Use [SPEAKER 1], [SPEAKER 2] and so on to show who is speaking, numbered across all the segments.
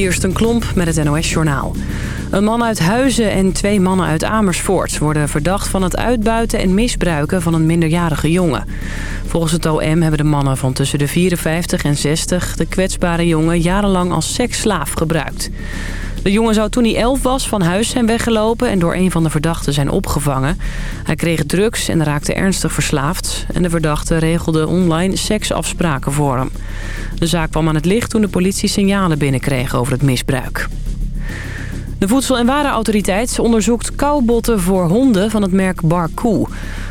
[SPEAKER 1] Kirsten Klomp met het NOS-journaal. Een man uit Huizen en twee mannen uit Amersfoort... worden verdacht van het uitbuiten en misbruiken van een minderjarige jongen. Volgens het OM hebben de mannen van tussen de 54 en 60... de kwetsbare jongen jarenlang als seksslaaf gebruikt. De jongen zou toen hij 11 was van huis zijn weggelopen... en door een van de verdachten zijn opgevangen. Hij kreeg drugs en raakte ernstig verslaafd... en de verdachte regelde online seksafspraken voor hem. De zaak kwam aan het licht toen de politie signalen binnenkreeg over het misbruik. De Voedsel- en Warenautoriteit onderzoekt kauwbotten voor honden van het merk Barcoo.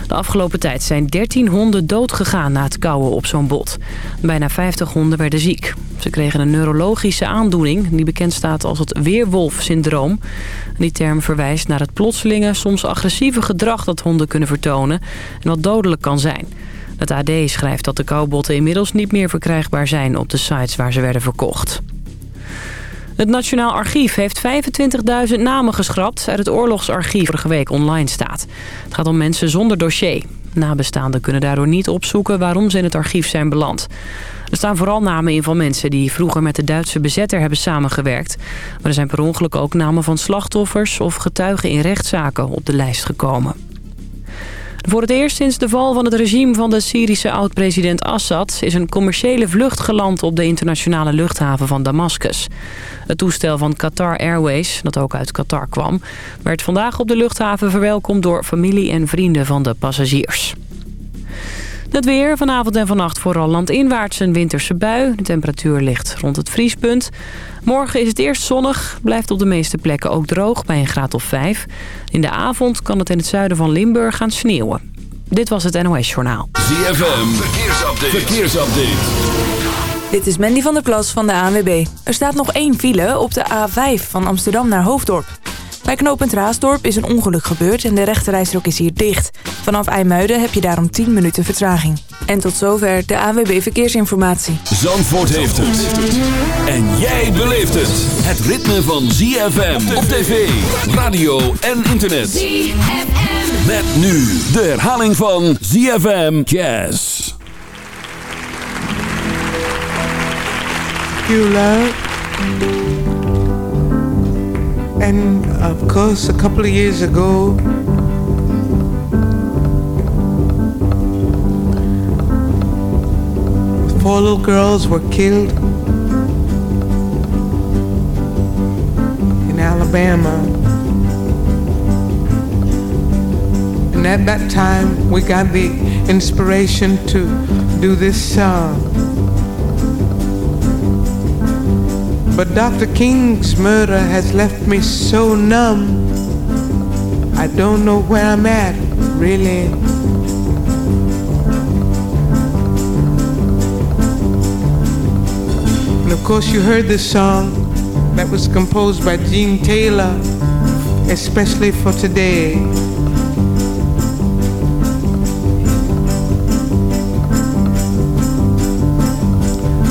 [SPEAKER 1] De afgelopen tijd zijn 13 honden doodgegaan na het kauwen op zo'n bot. Bijna 50 honden werden ziek. Ze kregen een neurologische aandoening die bekend staat als het weerwolf-syndroom. Die term verwijst naar het plotselinge, soms agressieve gedrag dat honden kunnen vertonen en wat dodelijk kan zijn. Het AD schrijft dat de kauwbotten inmiddels niet meer verkrijgbaar zijn op de sites waar ze werden verkocht. Het Nationaal Archief heeft 25.000 namen geschrapt uit het oorlogsarchief vorige week online staat. Het gaat om mensen zonder dossier. Nabestaanden kunnen daardoor niet opzoeken waarom ze in het archief zijn beland. Er staan vooral namen in van mensen die vroeger met de Duitse bezetter hebben samengewerkt. Maar er zijn per ongeluk ook namen van slachtoffers of getuigen in rechtszaken op de lijst gekomen. Voor het eerst sinds de val van het regime van de Syrische oud-president Assad... is een commerciële vlucht geland op de internationale luchthaven van Damascus. Het toestel van Qatar Airways, dat ook uit Qatar kwam... werd vandaag op de luchthaven verwelkomd door familie en vrienden van de passagiers. Het weer, vanavond en vannacht vooral landinwaarts een winterse bui. De temperatuur ligt rond het vriespunt. Morgen is het eerst zonnig, blijft op de meeste plekken ook droog bij een graad of 5. In de avond kan het in het zuiden van Limburg gaan sneeuwen. Dit was het NOS Journaal.
[SPEAKER 2] ZFM, verkeersupdate. verkeersupdate.
[SPEAKER 3] Dit is Mandy van der Plas van de ANWB. Er staat nog één file op de A5 van Amsterdam naar Hoofddorp. Bij knooppunt Raasdorp is een ongeluk gebeurd en de rechterrijstrook is hier dicht. Vanaf IJmuiden heb je daarom 10 minuten vertraging. En tot zover de ANWB Verkeersinformatie.
[SPEAKER 2] Zandvoort heeft het. En jij beleeft het. Het ritme van ZFM op tv, radio en internet. ZFM. Met nu de herhaling van ZFM Jazz.
[SPEAKER 4] You love. And of course, a couple of years ago, four little girls were killed in Alabama. And at that time, we got the inspiration to do this song. But Dr. King's murder has left me so numb. I don't know where I'm at, really. And of course, you heard this song that was composed by Gene Taylor, especially for today.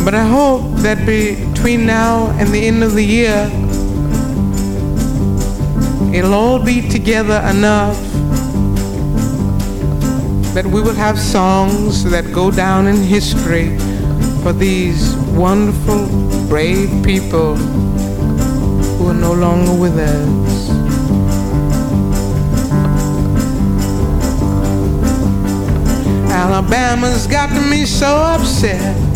[SPEAKER 4] But I hope that between now and the end of the year, it'll all be together enough that we will have songs that go down in history for these wonderful, brave people who are no longer with us. Alabama's got me so upset.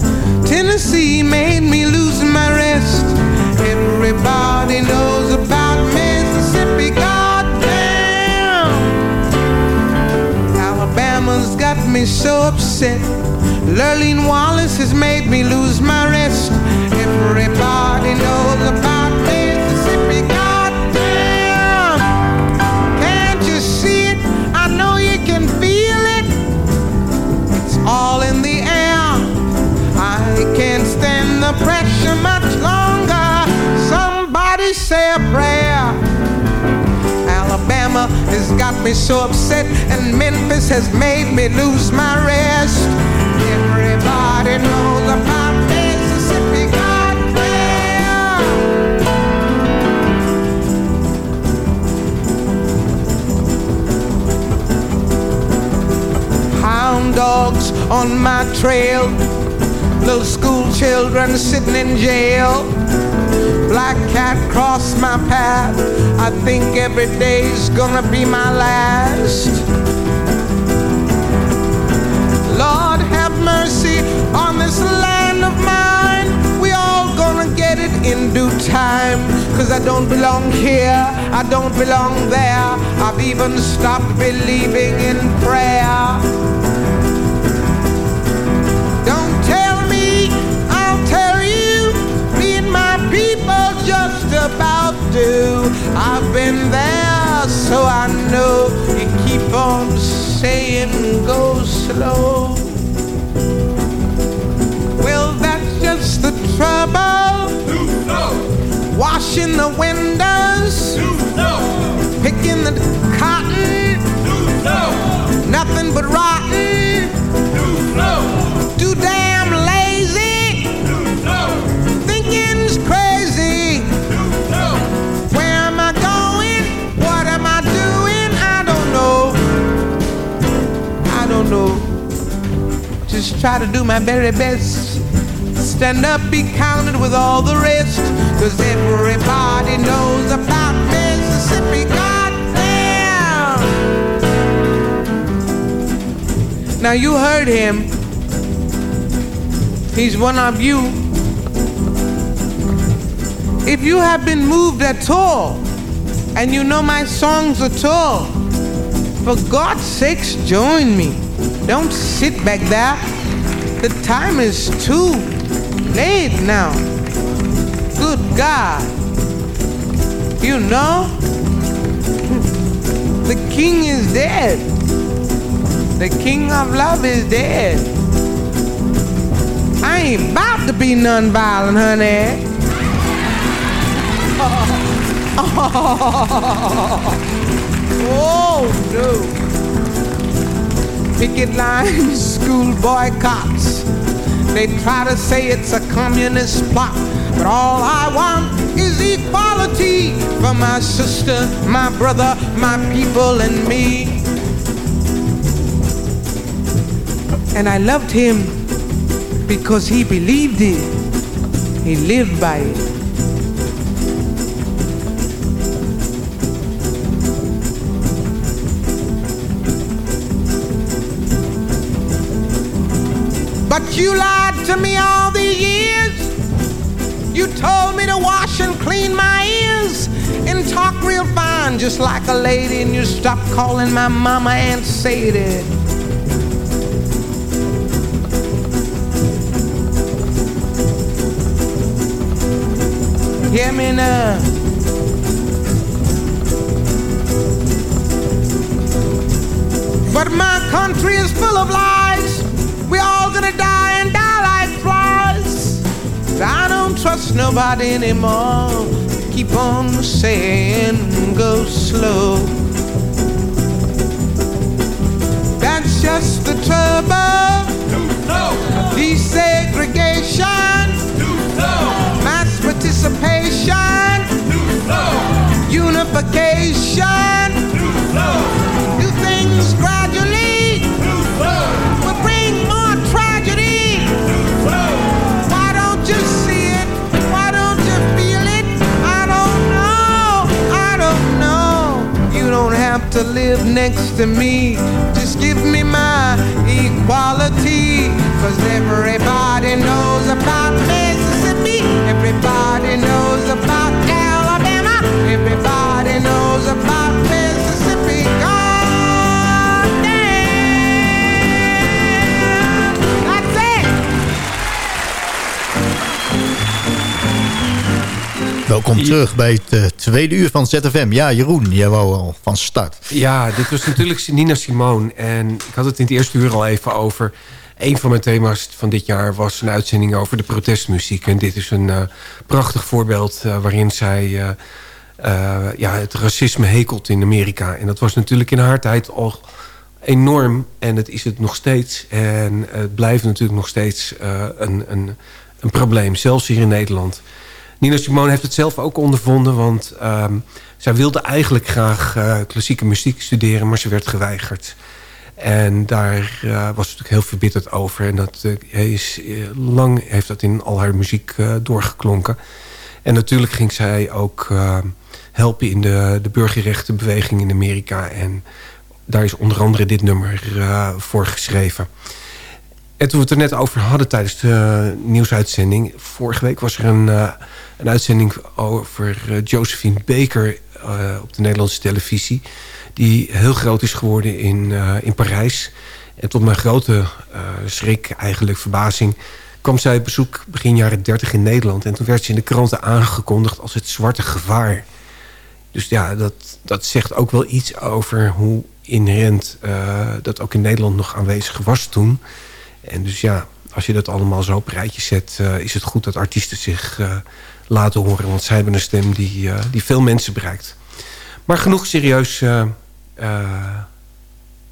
[SPEAKER 4] Tennessee made me lose my rest. Everybody knows about Mississippi, goddamn. Alabama's got me so upset. Lurleen Wallace has made me lose my rest. Everybody knows about Mississippi, goddamn. The pressure much longer. Somebody say a prayer. Alabama has got me so upset, and Memphis has made me lose my rest. Everybody knows about Mississippi, goddamn. Hound dogs on my trail little school children sitting in jail. Black cat crossed my path. I think every day's gonna be my last. Lord, have mercy on this land of mine. We all gonna get it in due time. Cause I don't belong here, I don't belong there. I've even stopped believing in prayer. Do. I've been there, so I know. You keep on saying go slow. Well, that's just the trouble. Washing the windows, picking the Just try to do my very best. Stand up, be counted with all the rest. Cause everybody knows about Mississippi. Goddamn! Now you heard him. He's one of you. If you have been moved at all, and you know my songs at all, for God's sakes, join me. Don't sit back there. The time is too late now. Good God. You know, the king is dead. The king of love is dead. I ain't about to be nonviolent, honey. Oh, no. Picket lines, school boycotts. They try to say it's a communist plot. But all I want is equality for my sister, my brother, my people, and me. And I loved him because he believed it. He lived by it. But you lied to me all these years. You told me to wash and clean my ears and talk real fine, just like a lady. And you stopped calling my mama Aunt Sadie. Hear me now. But my country is full of lies. I don't trust nobody anymore. Keep on saying go slow. That's just the trouble. Desegregation. Mass participation. Unification. To live next to me. Just give me my equality. Cause everybody knows about Mississippi. Everybody knows about Alabama. Everybody
[SPEAKER 5] Welkom terug bij het eh, tweede uur van ZFM. Ja, Jeroen, jij wou al van start.
[SPEAKER 6] Ja, dit was natuurlijk Nina Simone. En ik had het in het eerste uur al even over. Een van mijn thema's van dit jaar was een uitzending over de protestmuziek. En dit is een eh, prachtig voorbeeld eh, waarin zij ja, het racisme hekelt in Amerika. En dat was natuurlijk in haar tijd al enorm. En het is het nog steeds. En het blijft natuurlijk nog steeds een, een, een probleem. Zelfs hier in Nederland. Nina Simone heeft het zelf ook ondervonden. Want ehm, zij wilde eigenlijk graag eh, klassieke muziek studeren. Maar ze werd geweigerd. En daar eh, was ze natuurlijk heel verbitterd over. En dat eh, is, lang heeft dat in al haar muziek doorgeklonken. En natuurlijk ging zij ook uh, helpen in de, de burgerrechtenbeweging in Amerika. En daar is onder andere dit nummer voor geschreven. En toen we het er net over hadden tijdens de nieuwsuitzending... vorige week was er een, uh, een uitzending over Josephine Baker op de Nederlandse televisie... die heel groot is geworden in, in Parijs... En tot mijn grote schrik, eigenlijk verbazing... kwam zij op bezoek begin jaren 30 in Nederland. En toen werd ze in de kranten aangekondigd als het zwarte gevaar. Dus ja, dat, dat zegt ook wel iets over hoe inherent dat ook in Nederland nog aanwezig was toen. En dus ja, als je dat allemaal zo op rijtje zet... Uh, is het goed dat artiesten zich laten horen. Want zij hebben een stem die, die veel mensen bereikt. Maar genoeg serieus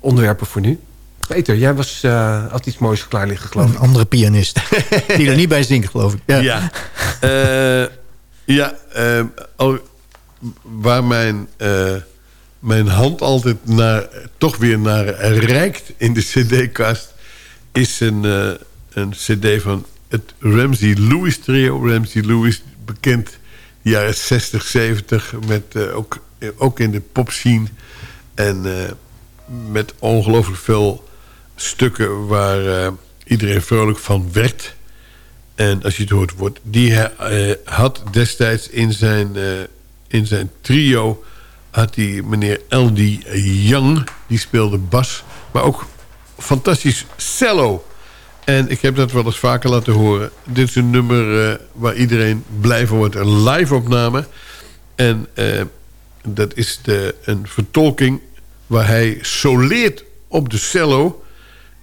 [SPEAKER 6] onderwerpen voor nu. Peter, jij was, uh, had iets moois klaar liggen, geloof
[SPEAKER 5] een
[SPEAKER 6] ik.
[SPEAKER 5] Een andere pianist. die er niet bij zingt, geloof ik.
[SPEAKER 7] Ja, ja. Uh, ja uh, al, waar mijn, mijn hand altijd naar, toch weer naar reikt in de cd-kast... is een, een cd van het Ramsey Lewis trio. Ramsey Lewis, bekend de jaren 60, 70... Met, ook, ook in de popscene. En met ongelooflijk veel stukken waar iedereen vrolijk van werd. En als je het hoort, wordt, die had destijds in zijn, in zijn trio... had hij meneer L.D. Young, die speelde bas... maar ook fantastisch cello. En ik heb dat wel eens vaker laten horen. Dit is een nummer waar iedereen blij van wordt. Een live opname. En dat is de, een vertolking waar hij soleert op de cello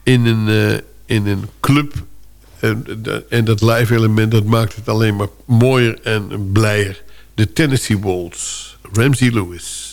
[SPEAKER 7] in een, uh, in een club. En, en dat live element dat maakt het alleen maar mooier en blijer. De Tennessee Waltz. Ramsey Lewis.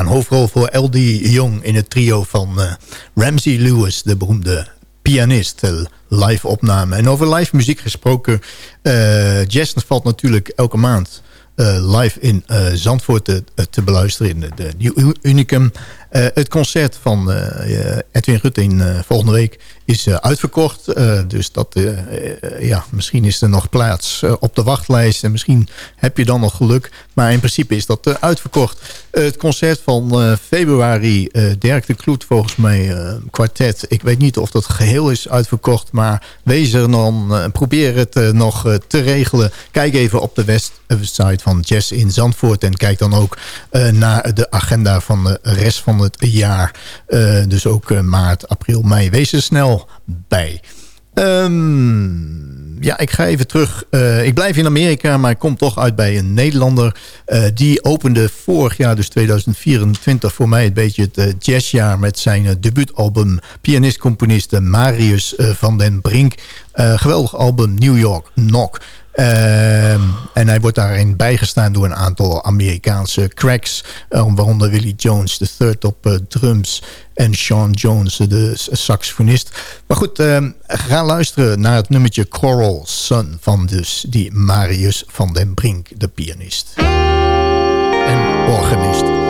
[SPEAKER 5] Een hoofdrol voor L.D. Young in het trio van uh, Ramsey Lewis, de beroemde pianist, uh, live opname. En over live muziek gesproken, uh, jazz valt natuurlijk elke maand live in Zandvoort te, te beluisteren in de, de Unicum. het concert van Edwin Rutte volgende week is uitverkocht. dus dat, ja, misschien is er nog plaats op de wachtlijst. En misschien heb je dan nog geluk. Maar in principe is dat uitverkocht. het concert van februari, Dirk de Kloet volgens mij, kwartet. Ik weet niet of dat geheel is uitverkocht. Maar wees er dan, probeer het nog te regelen. Kijk even op de website van Jazz in Zandvoort. En kijk dan ook naar de agenda van de rest van het jaar. dus ook maart, april, mei. Wees er snel bij. Um, ja, ik ga even terug. Uh, ik blijf in Amerika, maar ik kom toch uit bij een Nederlander. Uh, die opende vorig jaar, dus 2024, voor mij een beetje het uh, jazzjaar... met zijn debuutalbum pianist-componist Marius van den Brink. geweldig album New York Knock. Uh, en hij wordt daarin bijgestaan door een aantal Amerikaanse cracks. Uh, waaronder Willie Jones III op uh, drums. En Sean Jones, de saxofonist. Maar goed, uh, ga luisteren naar het nummertje Coral Sun... van dus die Marius van den Brink, de pianist. En organist.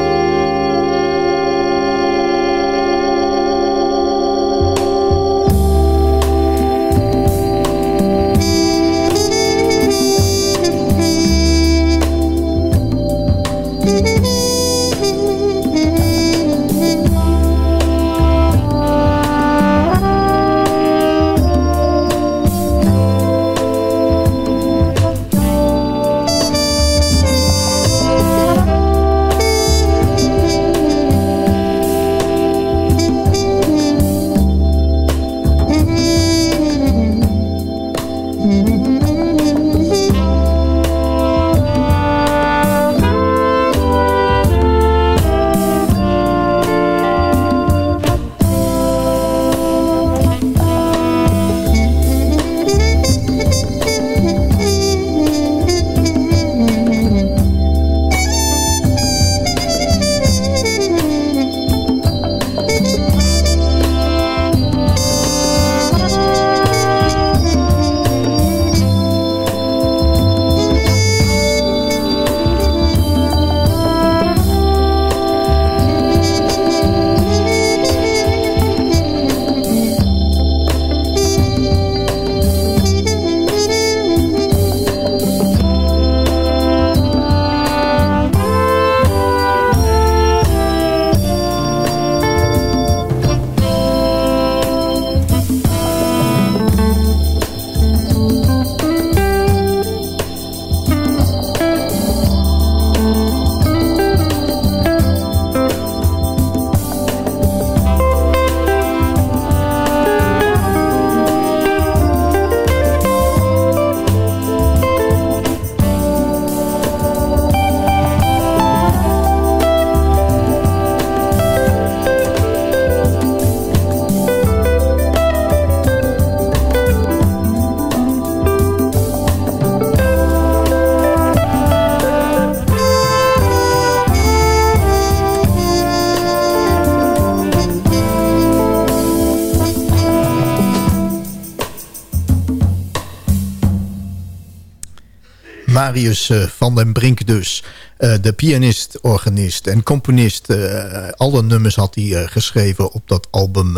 [SPEAKER 5] Marius uh, van den Brink dus. Uh, de pianist, organist en componist. Uh, alle nummers had hij geschreven op dat album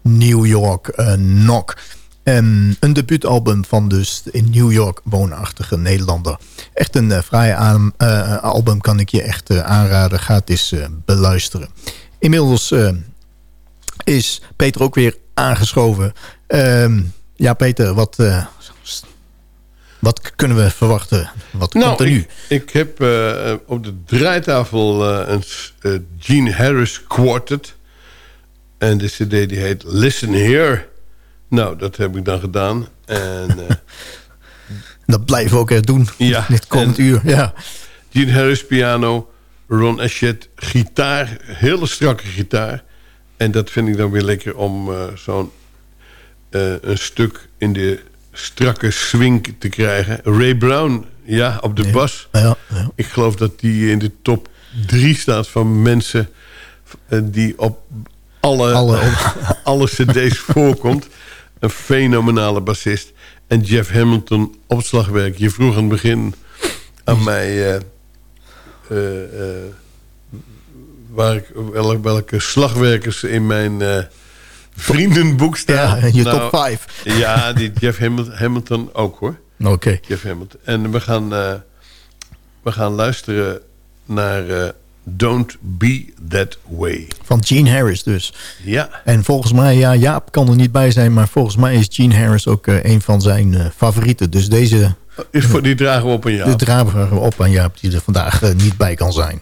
[SPEAKER 5] New York Knock. En een debuutalbum van dus in New York woonachtige Nederlander. Echt een vrije album kan ik je echt aanraden. Ga het eens beluisteren. Inmiddels is Peter ook weer aangeschoven. Ehm, ja, Peter, wat wat kunnen we verwachten? Wat
[SPEAKER 7] nou,
[SPEAKER 5] komt er nu?
[SPEAKER 7] Ik, ik heb uh, op de draaitafel uh, een uh, Gene Harris Quartet. En de cd die heet Listen Here. Nou, dat heb ik dan gedaan. En,
[SPEAKER 5] dat blijven we ook echt doen. Ja, dit komend uur. Ja.
[SPEAKER 7] Gene Harris piano. Ron Ashet gitaar. Hele strakke gitaar. En dat vind ik dan weer lekker om zo'n een stuk in de strakke swing te krijgen. Ray Brown, ja, op de bas. Ja, ja. Ik geloof dat die in de top drie staat van mensen eh, die op alle,
[SPEAKER 5] Alle-
[SPEAKER 7] alle cd's voorkomt. Een fenomenale bassist. En Jeff Hamilton op slagwerk. Je vroeg aan het begin aan mij... eh, eh, waar ik, welke, welke slagwerkers in mijn vriendenboek staan.
[SPEAKER 5] Ja, in je
[SPEAKER 7] Nou,
[SPEAKER 5] top 5.
[SPEAKER 7] Ja, die Jeff Hamilton, ook hoor.
[SPEAKER 5] Oké.
[SPEAKER 7] Jeff Hamilton. En we gaan, eh, we gaan luisteren naar eh, Don't Be That Way.
[SPEAKER 5] Van Gene Harris dus.
[SPEAKER 7] Ja,
[SPEAKER 5] En volgens mij, ja, Jaap kan er niet bij zijn... maar volgens mij is Gene Harris ook eh, een van zijn eh, favorieten. Dus deze
[SPEAKER 7] is voor, die dragen we op een jaar.
[SPEAKER 5] de dragen we op aan Jaap... die er vandaag niet bij kan zijn.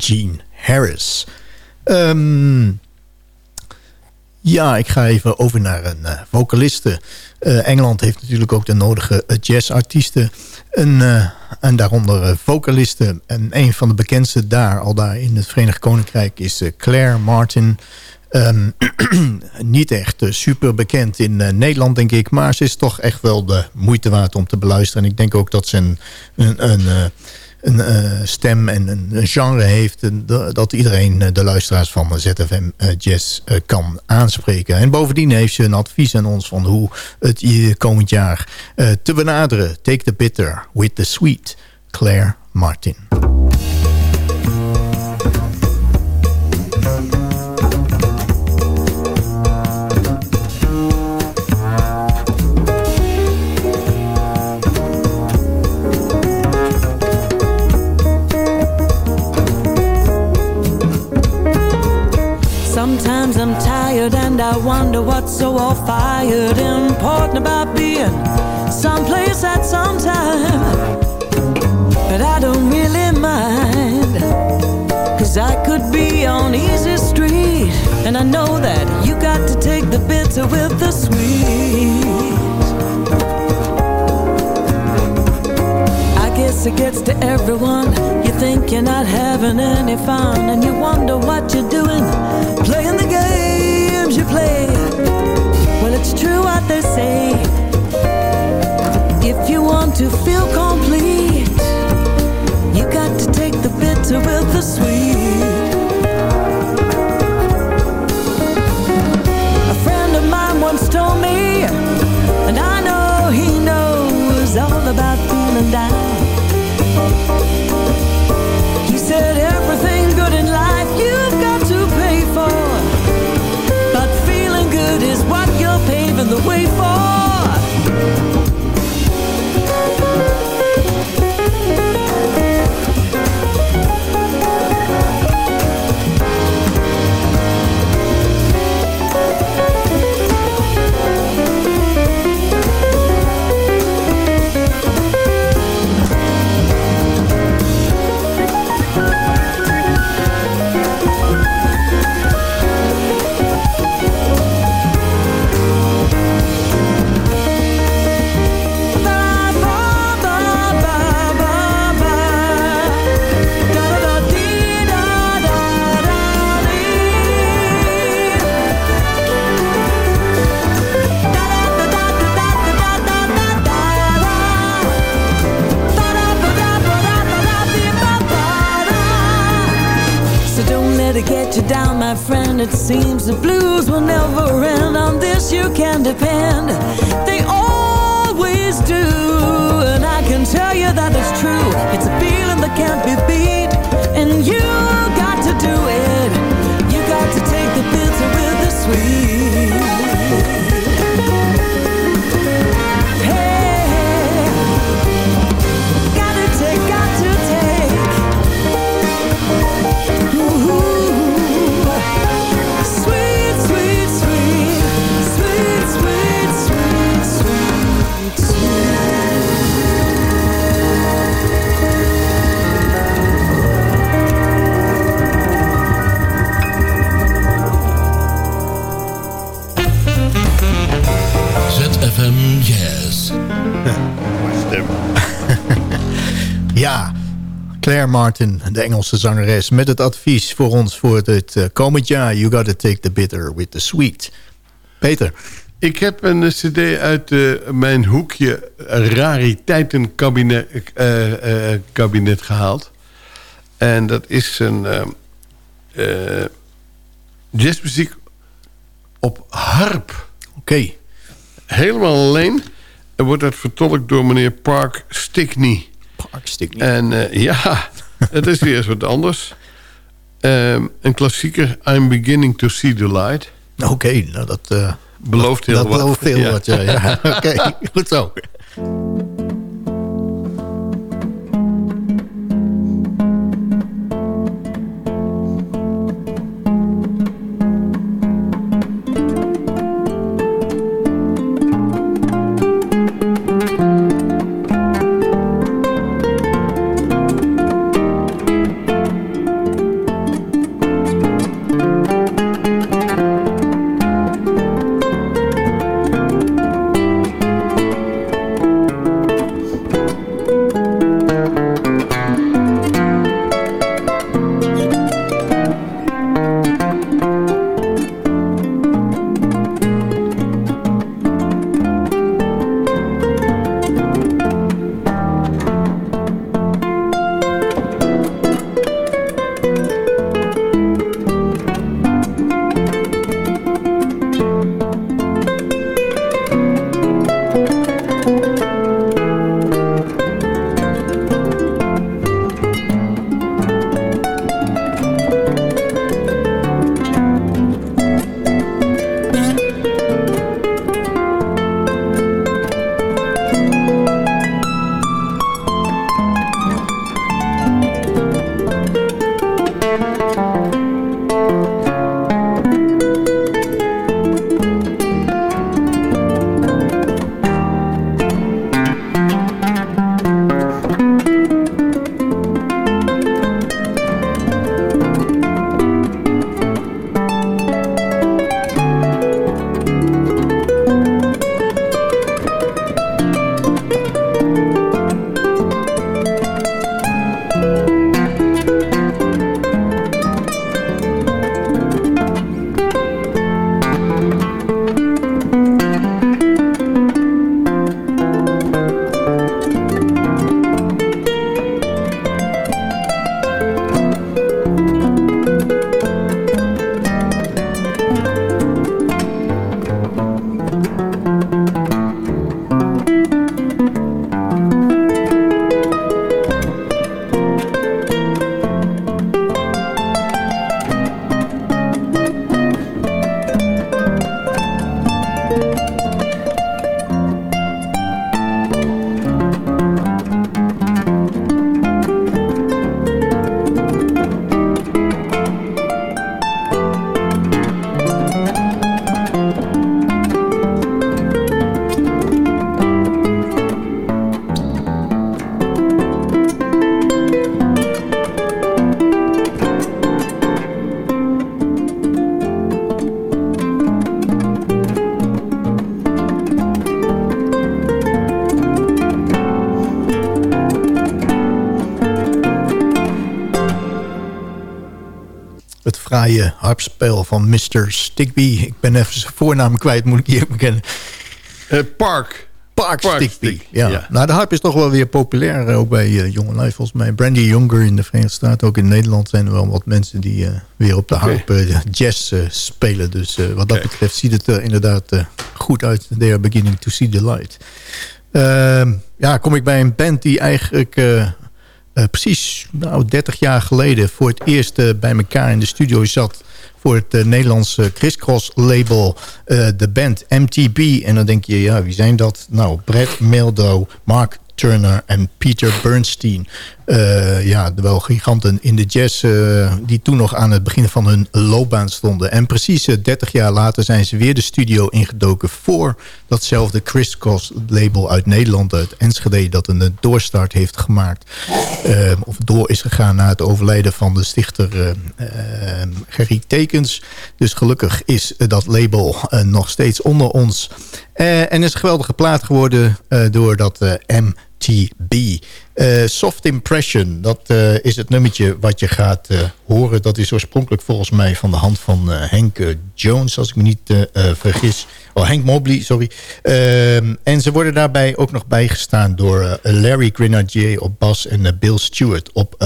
[SPEAKER 5] Gene Harris. Ehm, ja, ik ga even over naar een eh, vocaliste. Eh, Engeland heeft natuurlijk ook de nodige eh, jazzartiesten. En, en daaronder vocalisten. En een van de bekendste daar, al daar in het Verenigd Koninkrijk... is Claire Martin. Ehm, niet echt super bekend in Nederland, denk ik. Maar ze is toch echt wel de moeite waard om te beluisteren. En ik denk ook dat ze een, een, een een uh, stem en een, genre heeft... En dat iedereen de luisteraars van ZFM Jazz kan aanspreken. En bovendien heeft ze een advies aan ons van hoe het komend jaar te benaderen. Take the bitter with the sweet, Claire Martin.
[SPEAKER 8] All fired important about being someplace at some time. But I don't really mind. Cause I could be on easy street. And I know that you got to take the bitter with the sweet. I guess it gets to everyone. You think you're not having any fun. And you wonder what you're doing. Playing the game say. If you want to feel complete, you got to take the bitter with the sweet. A friend of mine once told me, and I know he knows all about feeling down. for it seems the blues will never end. On this you can depend. They always do. And I can tell you that it's true. It's a feeling that can't be beat. And you got to do it. You got to take the bitter with the sweet.
[SPEAKER 5] Claire Martin, de Engelse zangeres... met het advies voor ons voor het uh, komend jaar... You gotta take the bitter with the sweet. Peter.
[SPEAKER 7] Ik heb een cd uit uh, mijn hoekje rariteitenkabinet uh, kabinet gehaald. En dat is een jazzmuziek op harp.
[SPEAKER 5] Oké.
[SPEAKER 7] Helemaal alleen. En wordt dat vertolkt door meneer Park Stickney. En uh, ja, het is weer eens wat anders. Um, een klassieker, I'm Beginning to See the Light.
[SPEAKER 5] Oké, okay, nou dat... Uh,
[SPEAKER 7] belooft heel
[SPEAKER 5] dat
[SPEAKER 7] wat.
[SPEAKER 5] belooft heel ja. wat, ja. ja. Oké, okay, goed zo. Fraaie harpspel van Mr. Stigby. Ik ben even zijn voornaam kwijt, moet ik hier bekennen.
[SPEAKER 7] Eh, Park.
[SPEAKER 5] Park,
[SPEAKER 7] Park
[SPEAKER 5] Stigby.
[SPEAKER 7] Stig-
[SPEAKER 5] Ja.
[SPEAKER 7] ja.
[SPEAKER 5] Nou, de harp is toch wel weer populair, eh, ook bij uh, jonge live volgens mij. Brandy Younger in de Verenigde Staten, ook in Nederland zijn er wel wat mensen die eh, weer op de harp eh, jazz eh, spelen. Dus eh, wat dat betreft ziet het er inderdaad eh, goed uit. They are beginning to see the light. Ehm, ja, kom ik bij een band die eigenlijk eh, precies nou, 30 jaar geleden... voor het eerst eh, bij elkaar in de studio zat... voor het eh, Nederlandse Crisscross label, de band MTB. En dan denk je, ja, wie zijn dat? Nou, Brad Meldo, Mark Turner en Peter Bernstein. Eh, ja, wel giganten in de jazz... eh, die toen nog aan het begin van hun loopbaan stonden. En precies eh, 30 jaar later zijn ze weer de studio ingedoken... voor datzelfde Crisscross label uit Nederland, uit Enschede... dat een eh, doorstart heeft gemaakt. eh, of door is gegaan na het overlijden van de stichter eh eh, Gerrie Tekens. Dus gelukkig is eh, dat label eh, nog steeds onder ons. Eh, en is een geweldige plaat geworden eh, door dat eh, MTB. Eh, Soft Impression, dat eh, is het nummertje wat je gaat eh, horen. Dat is oorspronkelijk volgens mij van de hand van Henk Jones, als ik me niet vergis. Oh, Henk Mobley, sorry. Ehm, en ze worden daarbij ook nog bijgestaan door Larry Grenadier op bas en Bill Stewart op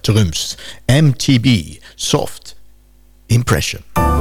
[SPEAKER 5] drums. MTB, Soft Impression.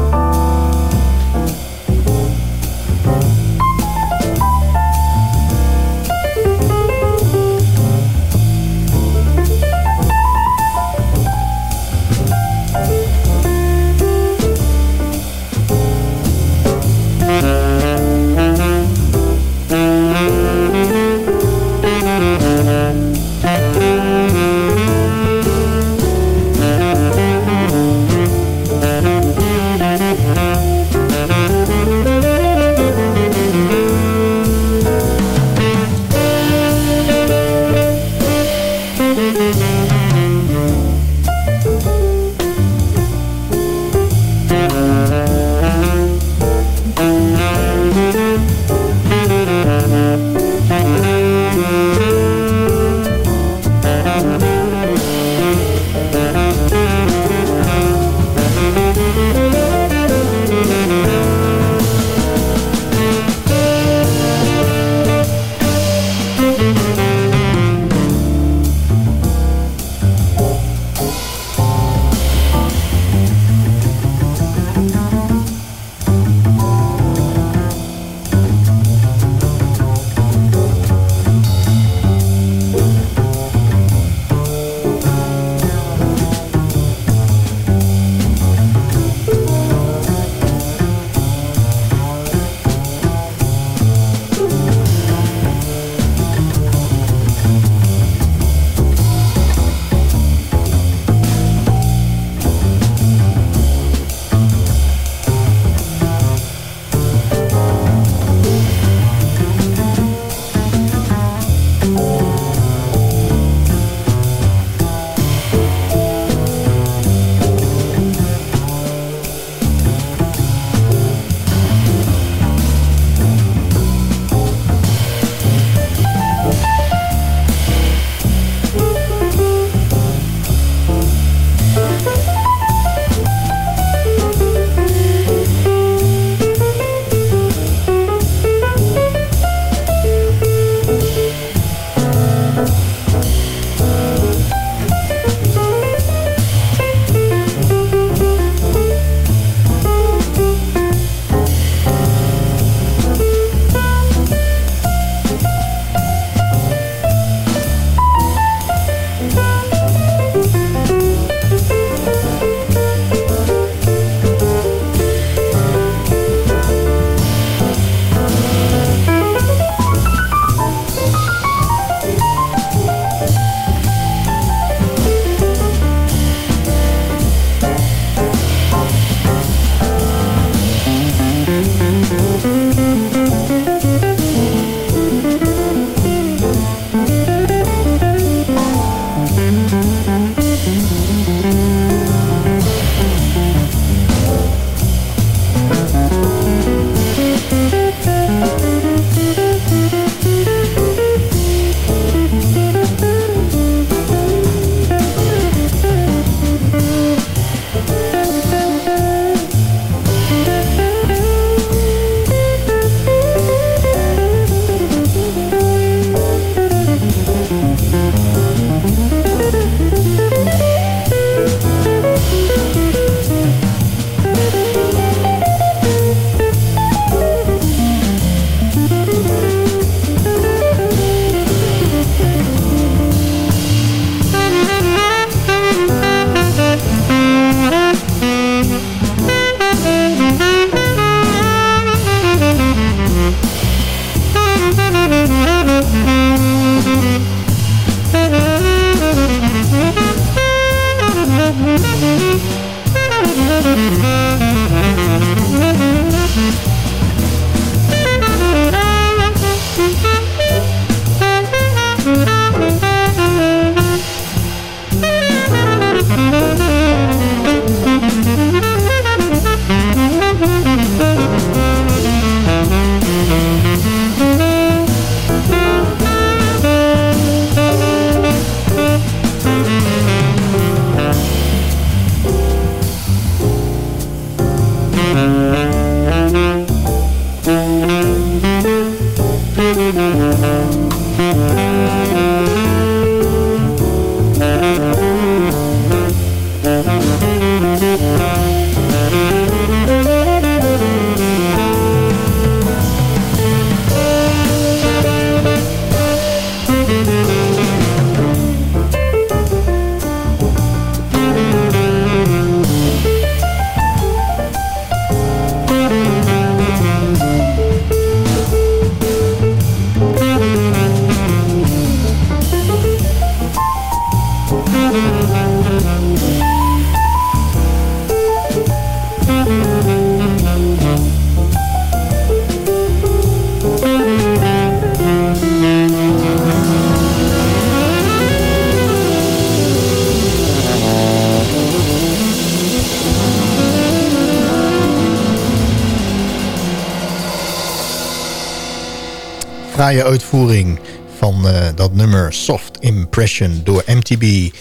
[SPEAKER 5] Fraaie uitvoering van eh, dat nummer Soft Impression door MTB,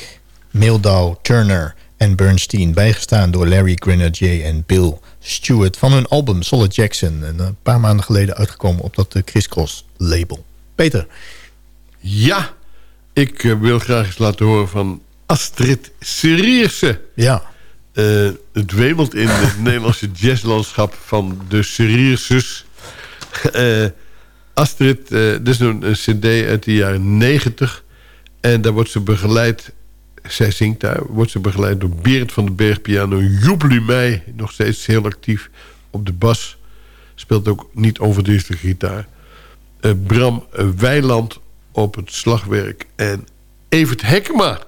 [SPEAKER 5] Mildow, Turner en Bernstein. Bijgestaan door Larry Grenadier en Bill Stewart van hun album Solid Jackson. Een paar maanden geleden uitgekomen op dat Chris Cross label. Peter.
[SPEAKER 7] Ja, ik wil graag eens laten horen van Astrid Serierse.
[SPEAKER 5] Ja.
[SPEAKER 7] Uh, het wemelt in het Nederlandse jazzlandschap van de Serierses. Uh, Astrid, uh, dit is een, cd uit de jaren 90. En daar wordt ze begeleid, zij zingt daar... wordt ze begeleid door Berend van den Berg piano... Joep nog steeds heel actief op de bas. Speelt ook niet onverdienstelijk gitaar. Bram Weiland op het slagwerk. En Evert Hekkema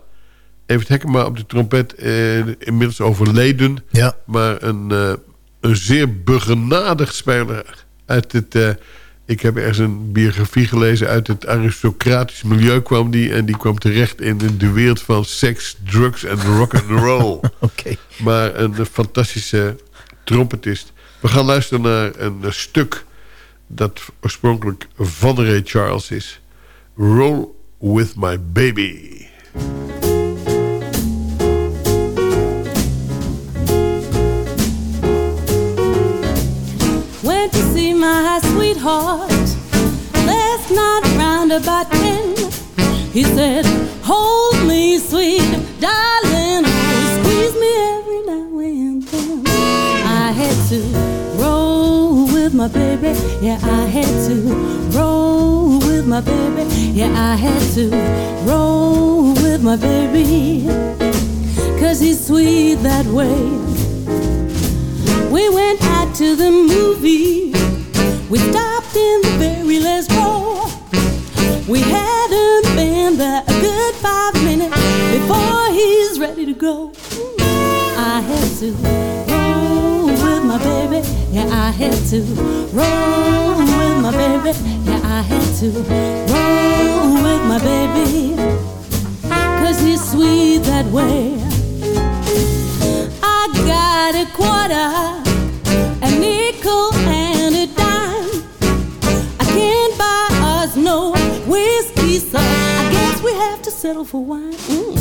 [SPEAKER 7] Evert Hekkema op de trompet, eh, inmiddels overleden.
[SPEAKER 5] Ja.
[SPEAKER 7] Maar een, uh, een zeer begenadigd speler. Uit het, ik heb ergens een biografie gelezen. Uit het aristocratisch milieu kwam die. En die kwam terecht in de wereld van seks, drugs en rock and roll.
[SPEAKER 5] Oké.
[SPEAKER 7] Maar een, fantastische trompetist. We gaan luisteren naar een, een stuk dat oorspronkelijk van Ray Charles is. Roll with my baby.
[SPEAKER 9] My sweetheart last night round about ten. He said, Hold me, sweet darling, squeeze me every now and then. I had to roll with my baby, yeah, I had to roll with my baby, yeah, I had to roll with my baby. Cause he's sweet that way. We went to the movie we stopped in the very last row. We hadn't been there a good five minutes before he's ready to go. I had to roll with my baby. Yeah, I had to roll with my baby. Yeah, I had to roll with my baby. Cause he's sweet that way. I got a quarter, settle for wine, mm.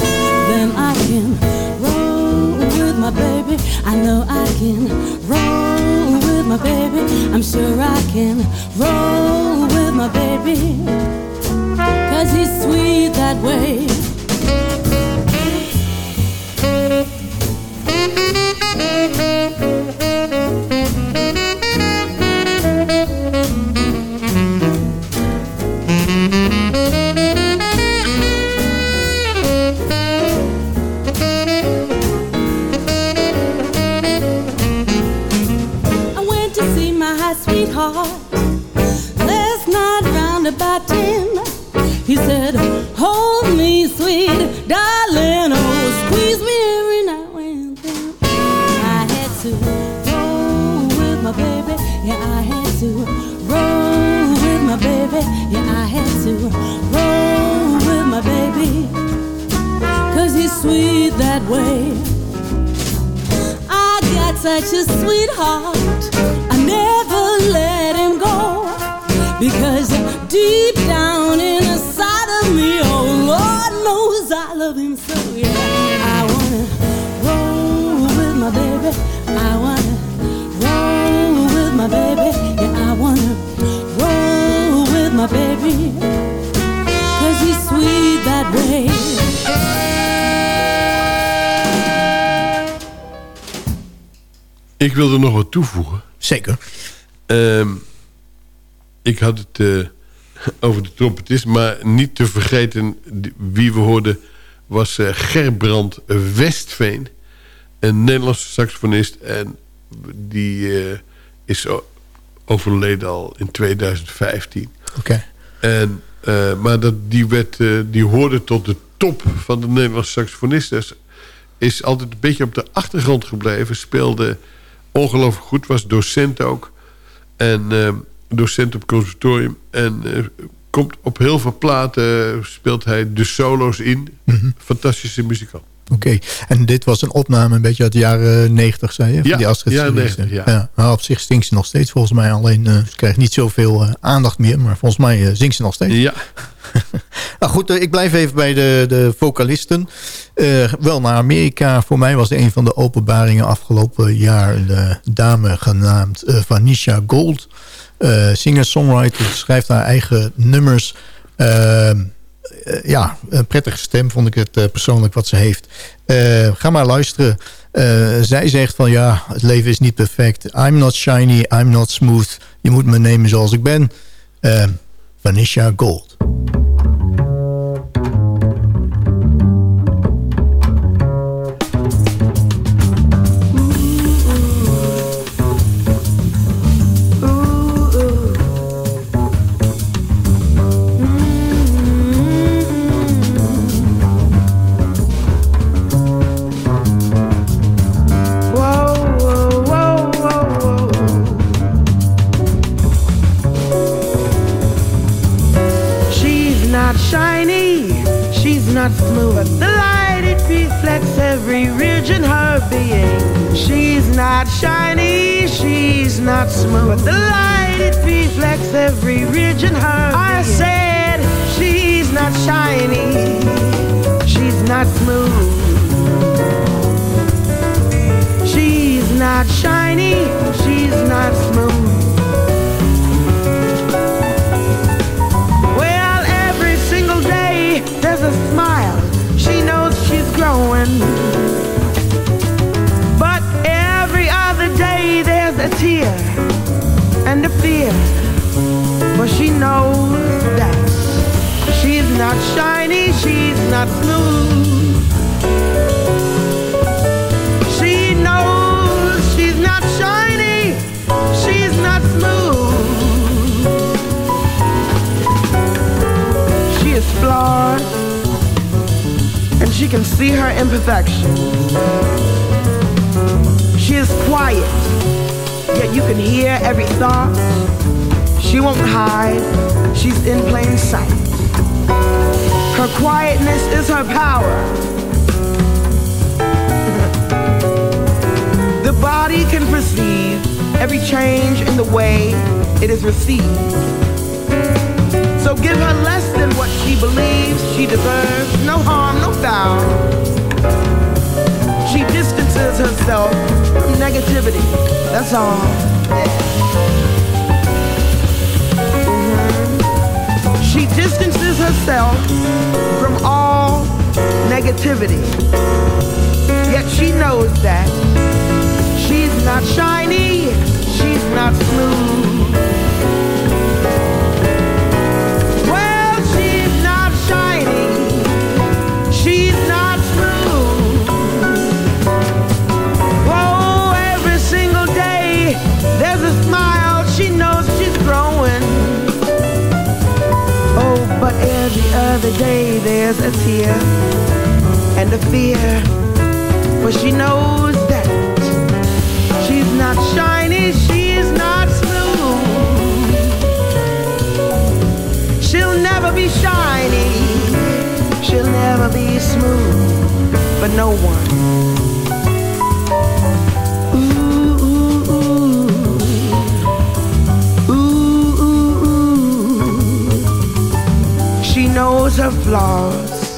[SPEAKER 9] then I can roll with my baby. I know I can roll with my baby. I'm sure I can roll with my baby. Cause he's sweet that way. said, Hold me, sweet darling, oh, squeeze me every now and then. I had to roll with my baby, yeah, I had to roll with my baby, yeah, I had to roll with my baby, cause he's sweet that way. I got such a sweetheart, I never let him go, because deep
[SPEAKER 7] Ik wilde nog wat toevoegen.
[SPEAKER 5] Zeker.
[SPEAKER 7] Uh, ik had het uh, over de trompetist, maar niet te vergeten... wie we hoorden was uh, Gerbrand Westveen. Een Nederlandse saxofonist. En die uh, is overleden al in 2015.
[SPEAKER 5] Oké.
[SPEAKER 7] En maar dat, die, werd, die hoorde tot de top van de Nederlandse saxofonisten. Is altijd een beetje op de achtergrond gebleven. Speelde ongelooflijk goed. Was docent ook. En uh, docent op het conservatorium. En komt op heel veel platen speelt hij de solo's in.
[SPEAKER 5] Mm -hmm.
[SPEAKER 7] Fantastische muzikant.
[SPEAKER 5] Oké, en dit was een opname een beetje uit de jaren 90, zei je? Van
[SPEAKER 7] Ja,
[SPEAKER 5] die Astrid Lindgren.
[SPEAKER 7] 90, ja.
[SPEAKER 5] Nou, op zich zingt ze nog steeds volgens mij. Alleen eh, ze krijgt niet zoveel eh, aandacht meer. Maar volgens mij eh, zingt ze nog steeds.
[SPEAKER 7] Ja,
[SPEAKER 5] Nou goed, ik blijf even bij de, de vocalisten. Wel naar Amerika. Voor mij was een van de openbaringen afgelopen jaar... een dame genaamd Vanisha Gold. Singer-songwriter, schrijft haar eigen nummers... Eh, ja, een prettige stem vond ik het eh, persoonlijk wat ze heeft. Eh, ga maar luisteren. Zij zegt van ja, het leven is niet perfect. I'm not shiny, I'm not smooth. Je moet me nemen zoals ik ben. Vanisha Gold.
[SPEAKER 10] And she can see her imperfections. She is quiet, yet you can hear every thought. She won't hide, she's in plain sight. Her quietness is her power. The body can perceive every change in the way it is received. So give her less than what she believes she deserves. No harm, no foul. She distances herself from negativity. That's all. Mhm. She distances herself from all negativity. Yet she knows that She's not shiny, she's not smooth. But every other day there's a tear and a fear. But she knows that She's not shiny, she's not smooth. She'll never be shiny, she'll never be smooth But no one. Knows her flaws,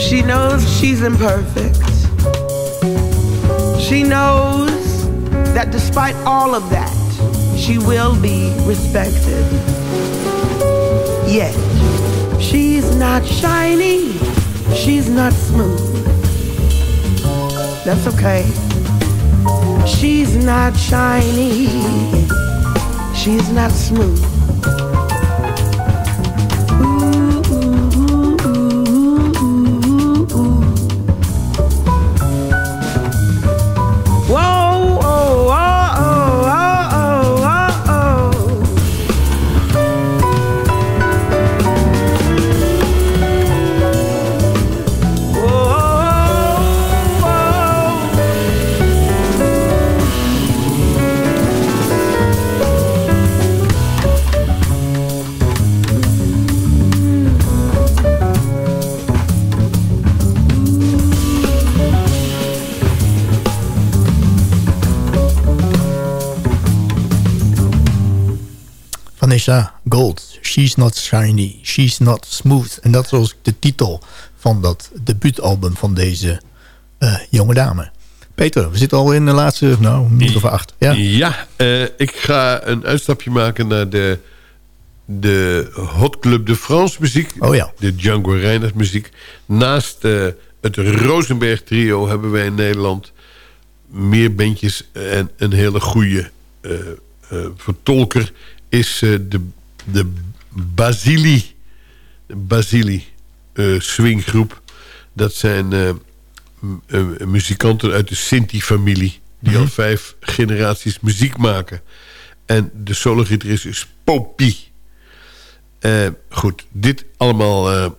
[SPEAKER 10] she knows she's imperfect. She knows that despite all of that, she will be respected. Yet, she's not shiny, she's not smooth. That's okay. She's not shiny, she's not smooth.
[SPEAKER 5] She's not shiny, she's not smooth. En dat was de titel van dat debuutalbum van deze uh, jonge dame. Peter, we zitten al in de laatste, nou, minuut of acht. Ja,
[SPEAKER 7] ja uh, ik ga een uitstapje maken naar de, de Hot Club de France muziek.
[SPEAKER 5] Oh ja.
[SPEAKER 7] De Django Reinhardt muziek. Naast uh, het Rosenberg trio hebben wij in Nederland meer bandjes en een hele goede vertolker is de, de Basili, Basili swinggroep. Dat zijn muzikanten uit de Sinti-familie... die al mhm. vijf generaties muziek maken. En de solo-gitarist is Popi. Uh, goed, dit allemaal uh,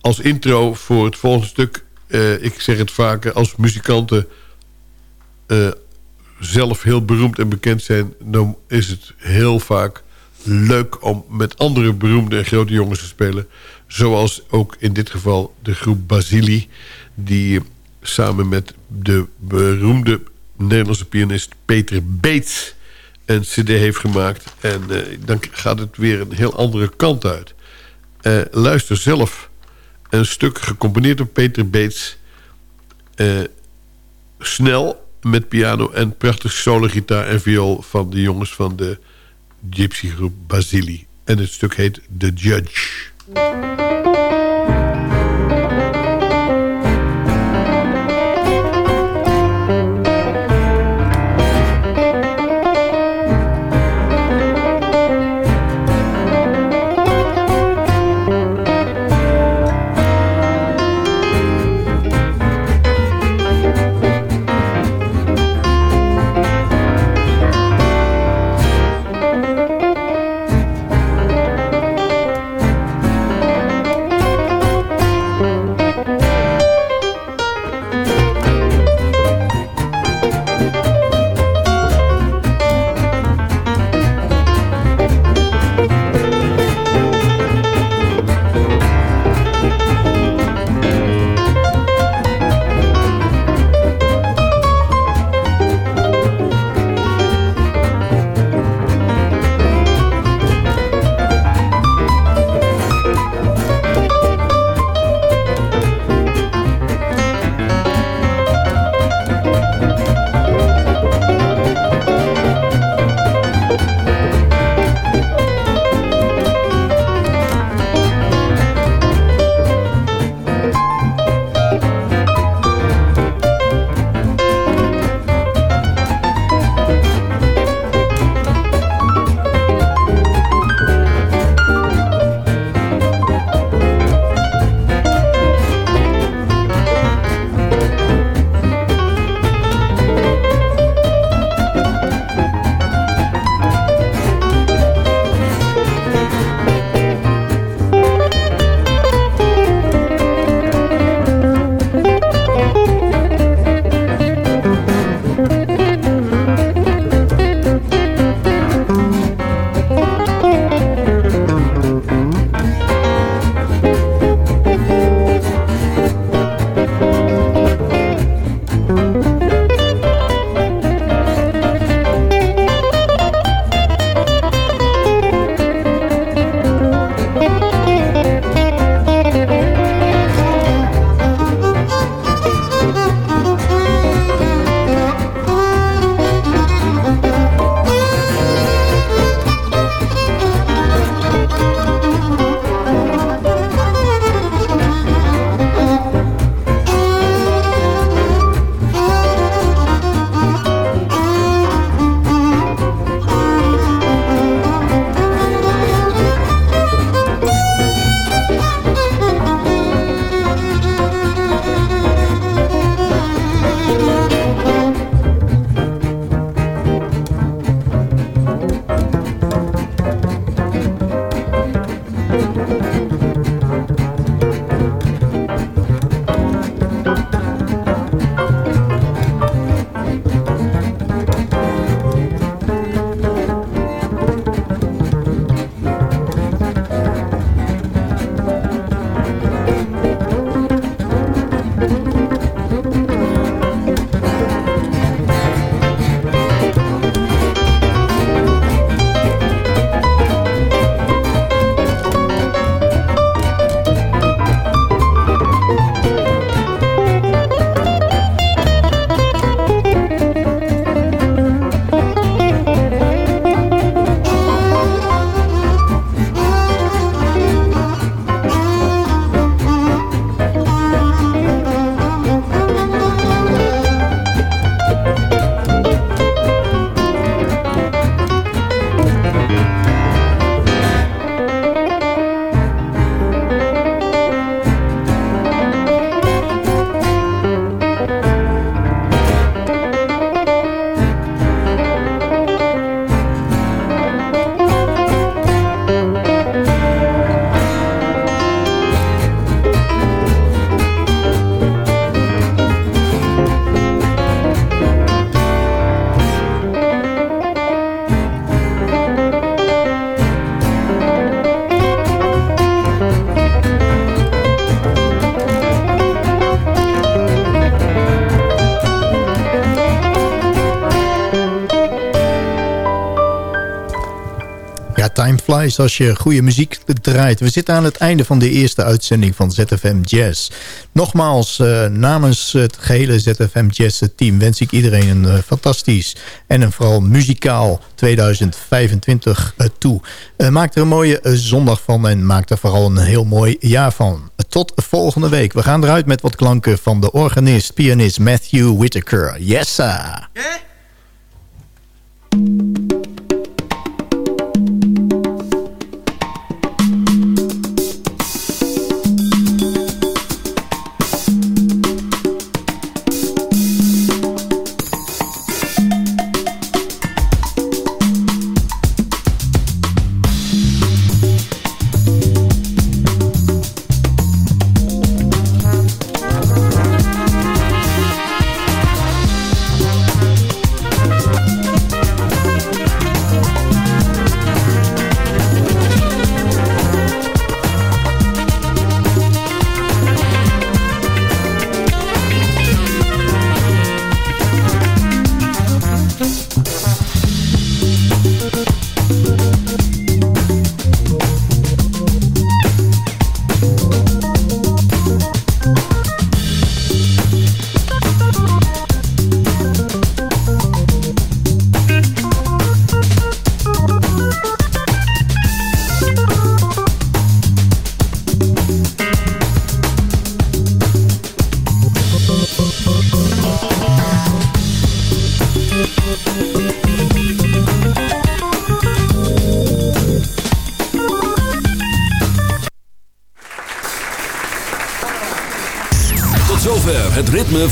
[SPEAKER 7] als intro voor het volgende stuk. Uh, ik zeg het vaker, als muzikanten zelf heel beroemd en bekend zijn... dan is het heel vaak leuk om met andere beroemde en grote jongens te spelen. Zoals ook in dit geval de groep Basili die samen met de beroemde Nederlandse pianist Peter Beets een cd heeft gemaakt. En uh, dan gaat het weer een heel andere kant uit. Uh, luister zelf een stuk gecomponeerd door Peter Beets. Uh, snel met piano en prachtig solo gitaar en viool... van de jongens van de gypsy groep Basili. En het stuk heet The Judge.
[SPEAKER 5] Wijs als je goede muziek draait. We zitten aan het einde van de eerste uitzending van ZFM Jazz. Nogmaals, uh, namens het gehele ZFM Jazz team... wens ik iedereen een uh, fantastisch en een vooral muzikaal 2025 uh, toe. maak er een mooie zondag van en maak er vooral een heel mooi jaar van. Tot volgende week. We gaan eruit met wat klanken van de organist, pianist Matthew Whitaker. Yes, sir!